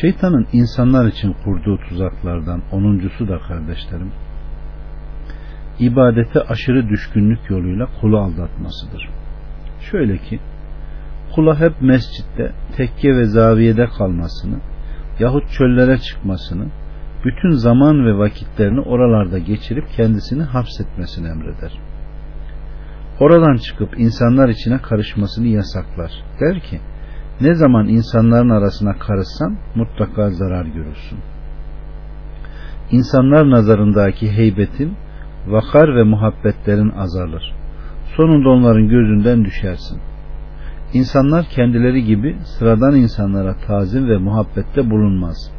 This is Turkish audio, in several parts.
Şeytanın insanlar için kurduğu tuzaklardan onuncusu da kardeşlerim, ibadete aşırı düşkünlük yoluyla kulu aldatmasıdır. Şöyle ki, kula hep mescitte, tekke ve zaviyede kalmasını yahut çöllere çıkmasını, bütün zaman ve vakitlerini oralarda geçirip kendisini hapsetmesini emreder. Oradan çıkıp insanlar içine karışmasını yasaklar. Der ki, ne zaman insanların arasına karışsan mutlaka zarar görürsün. İnsanlar nazarındaki heybetin, vakar ve muhabbetlerin azalır. Sonunda onların gözünden düşersin. İnsanlar kendileri gibi sıradan insanlara tazim ve muhabbette bulunmaz.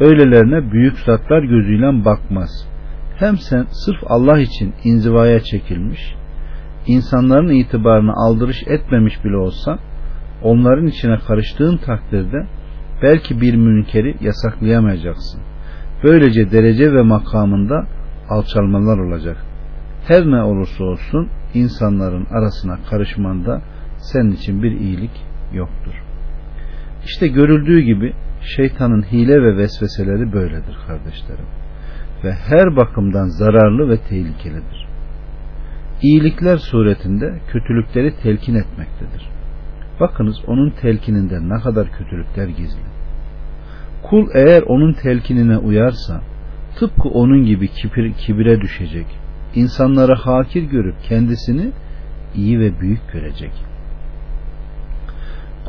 Öylelerine büyük zatlar gözüyle bakmaz. Hem sen sırf Allah için inzivaya çekilmiş, insanların itibarını aldırış etmemiş bile olsan, onların içine karıştığın takdirde belki bir münkeri yasaklayamayacaksın. Böylece derece ve makamında alçalmalar olacak. Her ne olursa olsun insanların arasına karışmanda senin için bir iyilik yoktur. İşte görüldüğü gibi şeytanın hile ve vesveseleri böyledir kardeşlerim. Ve her bakımdan zararlı ve tehlikelidir. İyilikler suretinde kötülükleri telkin etmektedir. Bakınız onun telkininde ne kadar kötülükler gizli. Kul eğer onun telkinine uyarsa tıpkı onun gibi kibir, kibire düşecek. İnsanları hakir görüp kendisini iyi ve büyük görecek.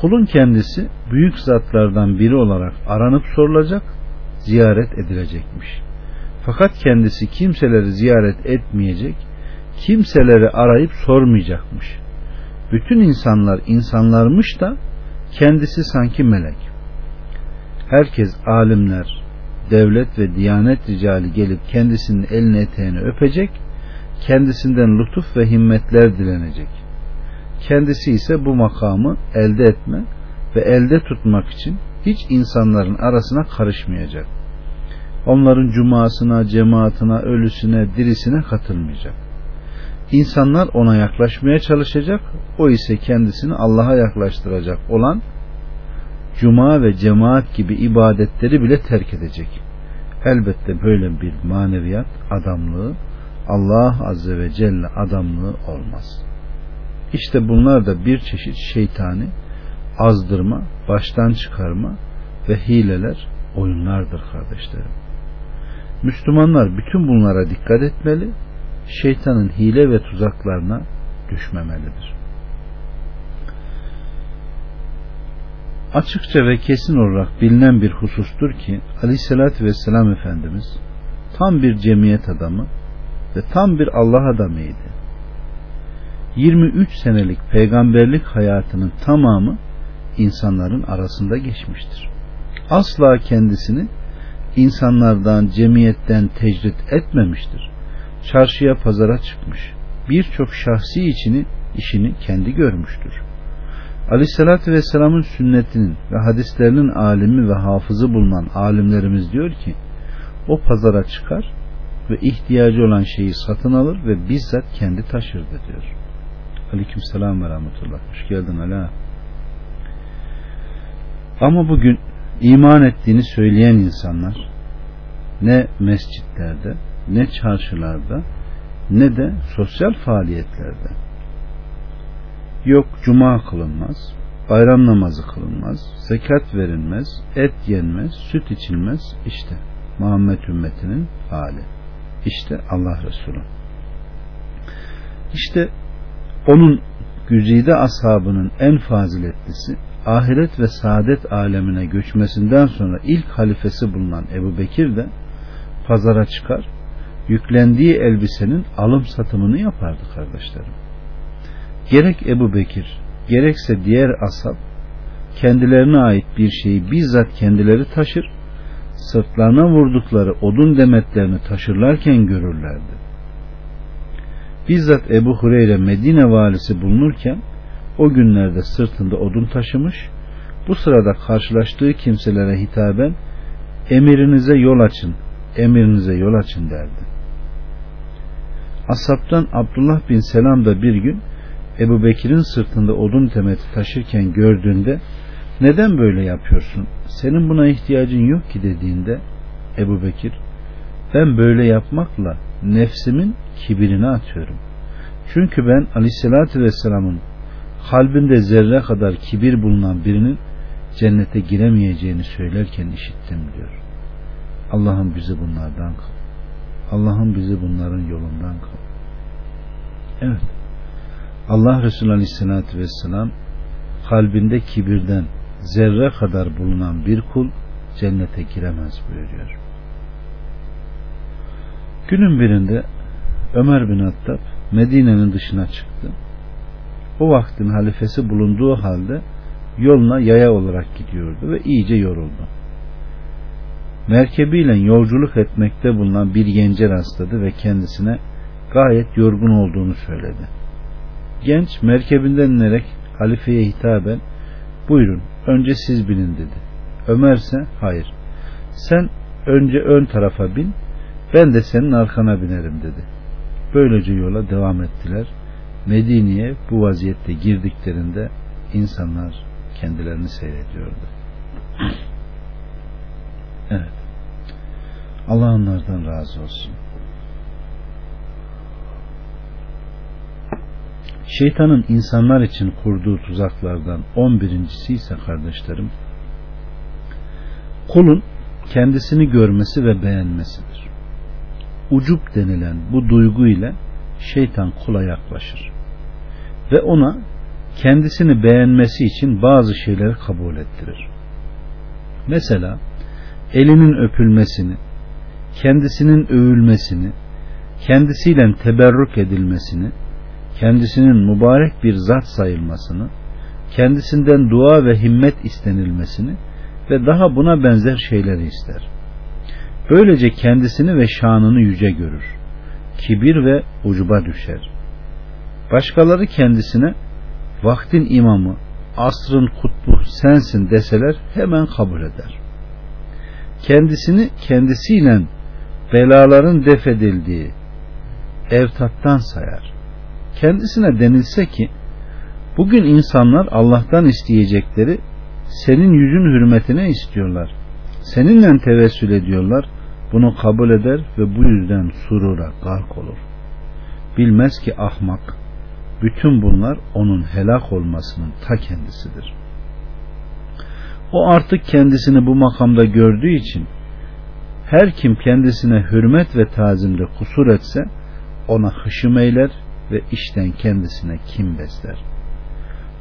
Kulun kendisi büyük zatlardan biri olarak aranıp sorulacak, ziyaret edilecekmiş. Fakat kendisi kimseleri ziyaret etmeyecek, kimseleri arayıp sormayacakmış. Bütün insanlar insanlarmış da kendisi sanki melek. Herkes alimler, devlet ve diyanet ricali gelip kendisinin elini eteğini öpecek, kendisinden lütuf ve himmetler dilenecek. Kendisi ise bu makamı elde etme ve elde tutmak için hiç insanların arasına karışmayacak. Onların cumasına, cemaatine, ölüsüne, dirisine katılmayacak. İnsanlar ona yaklaşmaya çalışacak, o ise kendisini Allah'a yaklaştıracak olan cuma ve cemaat gibi ibadetleri bile terk edecek. Elbette böyle bir maneviyat adamlığı Allah Azze ve Celle adamlığı olmaz. İşte bunlar da bir çeşit şeytani azdırma, baştan çıkarma ve hileler, oyunlardır kardeşlerim. Müslümanlar bütün bunlara dikkat etmeli, şeytanın hile ve tuzaklarına düşmemelidir. Açıkça ve kesin olarak bilinen bir husustur ki Aleyhisselatü Vesselam Efendimiz tam bir cemiyet adamı ve tam bir Allah adamıydı. 23 senelik peygamberlik hayatının tamamı insanların arasında geçmiştir. Asla kendisini insanlardan, cemiyetten tecrit etmemiştir. Çarşıya, pazara çıkmış. Birçok şahsi içini, işini kendi görmüştür. Aleyhissalatü Vesselam'ın sünnetinin ve hadislerinin alimi ve hafızı bulunan alimlerimiz diyor ki o pazara çıkar ve ihtiyacı olan şeyi satın alır ve bizzat kendi taşırdı diyor. Aleyküm selam ve rahmetullah. Hoş geldin Ala. Ama bugün iman ettiğini söyleyen insanlar ne mescitlerde ne çarşılarda ne de sosyal faaliyetlerde. Yok cuma kılınmaz bayram namazı kılınmaz zekat verilmez et yenmez süt içilmez işte Muhammed ümmetinin hali. İşte Allah Resulü. İşte onun güzide ashabının en faziletlisi ahiret ve saadet alemine göçmesinden sonra ilk halifesi bulunan Ebu Bekir de pazara çıkar yüklendiği elbisenin alım satımını yapardı kardeşlerim. Gerek Ebu Bekir gerekse diğer asab kendilerine ait bir şeyi bizzat kendileri taşır sırtlarına vurdukları odun demetlerini taşırlarken görürlerdi. Bizzat Ebu Hureyre Medine valisi bulunurken o günlerde sırtında odun taşımış, bu sırada karşılaştığı kimselere hitaben emirinize yol açın, emirinize yol açın derdi. Asaptan Abdullah bin Selam da bir gün Ebu Bekir'in sırtında odun temeti taşırken gördüğünde neden böyle yapıyorsun? Senin buna ihtiyacın yok ki dediğinde Ebu Bekir ben böyle yapmakla nefsimin kibirini atıyorum. Çünkü ben aleyhissalatü vesselamın kalbinde zerre kadar kibir bulunan birinin cennete giremeyeceğini söylerken işittim diyor. Allah'ım bizi bunlardan kıl. Allah'ım bizi bunların yolundan kıl. Evet. Allah Resulü Aleyhisselatü Vesselam kalbinde kibirden zerre kadar bulunan bir kul cennete giremez buyuruyor. Günün birinde Ömer bin Hattab Medine'nin dışına çıktı. O vaktin halifesi bulunduğu halde yoluna yaya olarak gidiyordu ve iyice yoruldu. Merkebiyle yolculuk etmekte bulunan bir gence rastladı ve kendisine gayet yorgun olduğunu söyledi. Genç merkebinden inerek halifeye hitaben buyurun önce siz binin dedi. Ömer ise hayır sen önce ön tarafa bin ben de senin arkana binerim dedi. Böylece yola devam ettiler. Medine'ye bu vaziyette girdiklerinde insanlar kendilerini seyrediyordu. Evet. Allah onlardan razı olsun. Şeytanın insanlar için kurduğu tuzaklardan on birincisi ise kardeşlerim kulun kendisini görmesi ve beğenmesidir. Ucup denilen bu duygu ile şeytan kula yaklaşır ve ona kendisini beğenmesi için bazı şeyleri kabul ettirir. Mesela elinin öpülmesini, kendisinin övülmesini, kendisiyle teberrük edilmesini, kendisinin mübarek bir zat sayılmasını, kendisinden dua ve himmet istenilmesini ve daha buna benzer şeyleri ister. Böylece kendisini ve şanını yüce görür. Kibir ve ucuba düşer. Başkaları kendisine vaktin imamı, asrın kutbu sensin deseler hemen kabul eder. Kendisini kendisiyle belaların defedildiği evtattan sayar. Kendisine denilse ki bugün insanlar Allah'tan isteyecekleri senin yüzün hürmetine istiyorlar. Seninle tevessül ediyorlar. Bunu kabul eder ve bu yüzden surura gark olur. Bilmez ki ahmak bütün bunlar onun helak olmasının ta kendisidir. O artık kendisini bu makamda gördüğü için her kim kendisine hürmet ve tazimde kusur etse ona hışım eyler ve işten kendisine kim besler.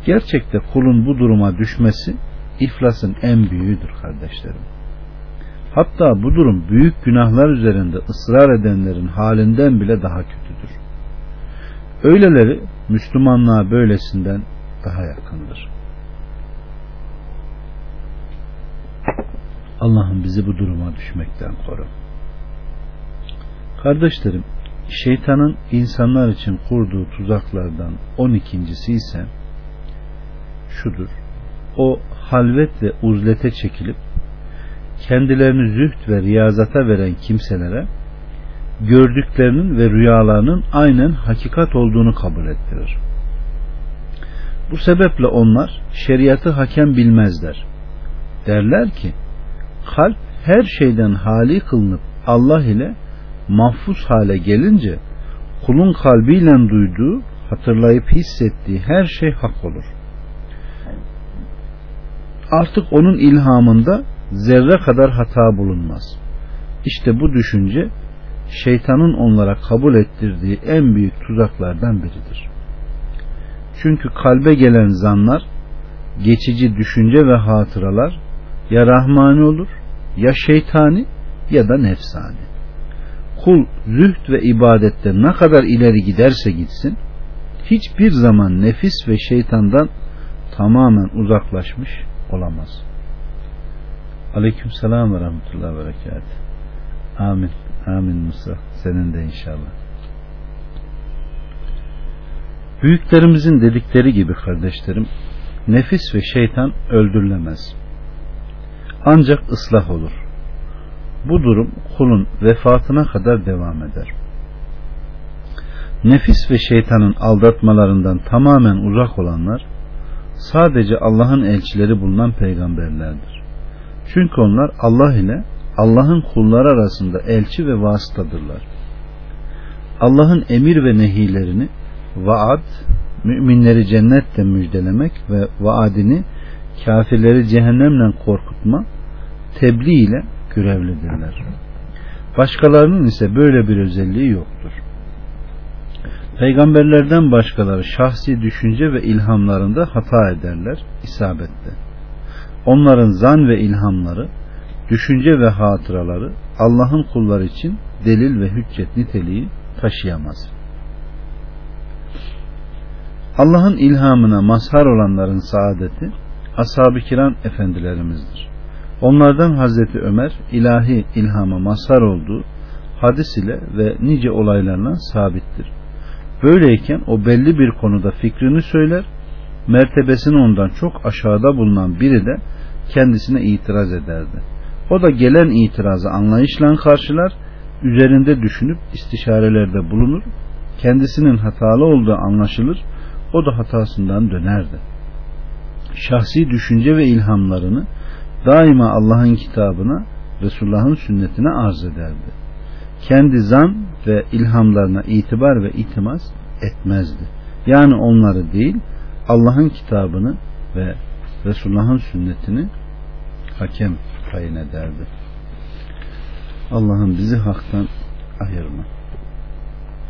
Gerçekte kulun bu duruma düşmesi iflasın en büyüğüdür kardeşlerim. Hatta bu durum büyük günahlar üzerinde ısrar edenlerin halinden bile daha kötüdür. Öyleleri Müslümanlığa böylesinden daha yakındır. Allah'ım bizi bu duruma düşmekten koru. Kardeşlerim, şeytanın insanlar için kurduğu tuzaklardan 12.si ise şudur. O halvet ve uzlete çekilip kendilerini züht ve riyazata veren kimselere gördüklerinin ve rüyalarının aynen hakikat olduğunu kabul ettirir. Bu sebeple onlar şeriatı hakem bilmezler. Derler ki kalp her şeyden hali kılınıp Allah ile mahfuz hale gelince kulun kalbiyle duyduğu, hatırlayıp hissettiği her şey hak olur. Artık onun ilhamında zerre kadar hata bulunmaz. İşte bu düşünce şeytanın onlara kabul ettirdiği en büyük tuzaklardan biridir. Çünkü kalbe gelen zanlar, geçici düşünce ve hatıralar ya rahmani olur, ya şeytani ya da nefsani. Kul zühd ve ibadette ne kadar ileri giderse gitsin, hiçbir zaman nefis ve şeytandan tamamen uzaklaşmış olamaz. Aleyküm selam ve rahmetullahi ve berekat. Amin. Amin Musa. Senin de inşallah. Büyüklerimizin dedikleri gibi kardeşlerim, nefis ve şeytan öldürülemez. Ancak ıslah olur. Bu durum kulun vefatına kadar devam eder. Nefis ve şeytanın aldatmalarından tamamen uzak olanlar, sadece Allah'ın elçileri bulunan peygamberlerdir. Çünkü onlar Allah ile Allah'ın kulları arasında elçi ve vasıtadırlar. Allah'ın emir ve nehilerini vaad, müminleri cennetle müjdelemek ve vaadini kafirleri cehennemle korkutma tebliğ ile görevlidirler. Başkalarının ise böyle bir özelliği yoktur. Peygamberlerden başkaları şahsi düşünce ve ilhamlarında hata ederler, isabette. Onların zan ve ilhamları, düşünce ve hatıraları Allah'ın kulları için delil ve hüccet niteliği taşıyamaz. Allah'ın ilhamına mazhar olanların saadeti ashab-ı kiram efendilerimizdir. Onlardan Hazreti Ömer ilahi ilhama mazhar olduğu hadis ile ve nice olaylarla sabittir. Böyleyken o belli bir konuda fikrini söyler, mertebesini ondan çok aşağıda bulunan biri de kendisine itiraz ederdi. O da gelen itirazı anlayışla karşılar, üzerinde düşünüp istişarelerde bulunur, kendisinin hatalı olduğu anlaşılır, o da hatasından dönerdi. Şahsi düşünce ve ilhamlarını daima Allah'ın kitabına, Resulullah'ın sünnetine arz ederdi. Kendi zan ve ilhamlarına itibar ve itimas etmezdi. Yani onları değil, Allah'ın kitabını ve Resulullah'ın sünnetini hakem tayin ederdi. Allah'ın bizi haktan ayırma.